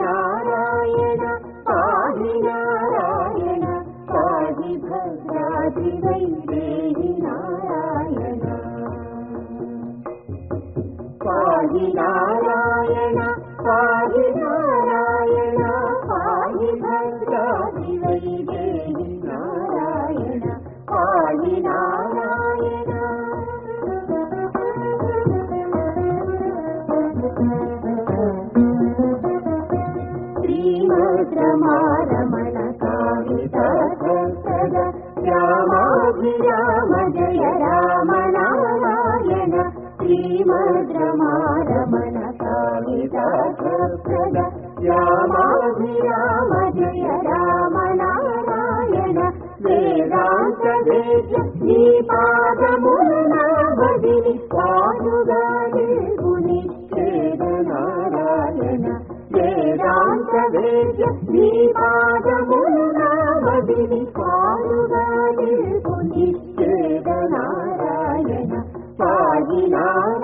నారాయణ పాహి నారాయణ పాహి భద్రాది వైదేహి నారాయణ. పాహి నారాయణ పాహి నారాయణ పాహి భద్రాది వైదేహి నారాయణ పాహి నారాయణ. శ్రీమద్రమారమణ కావితద రామాభిరామ జయ రామ నారాయణ శ్రీమద్రమారమణ కావితద రామాభిరామ జయ రామ నారాయణ వేదాంత వేద్య నీ పాదమున వేద్య నీ పాదమున బదిలి పాదుగా నారాయణ పాది నారాయణ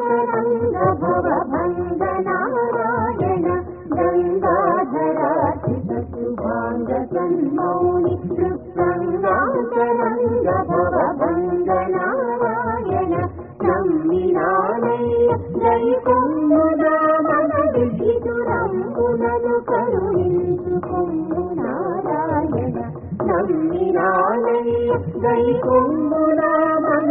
కృత్సంగాంతరంగ భవభంగ నారాయణ గంగాధరాచితశుభాంగసన్మౌని కృత్సంగాంతరంగ భవభంగ మన విహితురంబులను కరుణించుకొమ్ము నారాయణ నమ్మినానయ్య మన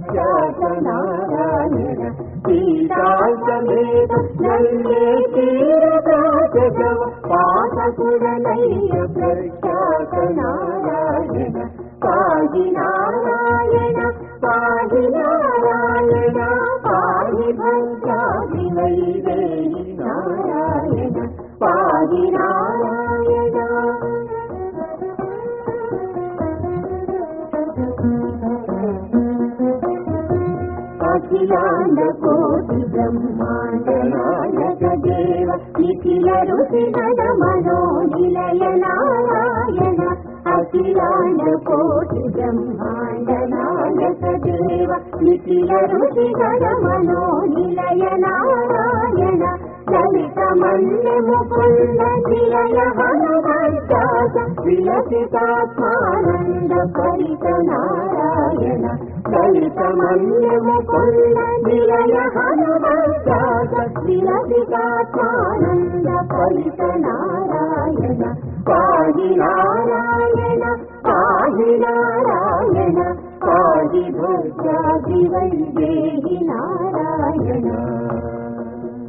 నారాయణ పాది భంగాది వైదేహి నారాయణ పాది నారాయణ అఖిలాండ కోటి బ్రహ్మాండ నాయక దేవ నిఖిల నిఖిల ఋషి గణ మనోనిలయ నారాయణ లలిత మన్యము కొల్ల జిలయ హనుమంతాస విలసితాత్మానంద పరిత నారాయణ లలిత మన్యము కొల్ల నిలయ హనుమంతాస విలసితాత్మానంద పరిత నారాయణ పాది భద్రాది వైదేహి నారాయణ.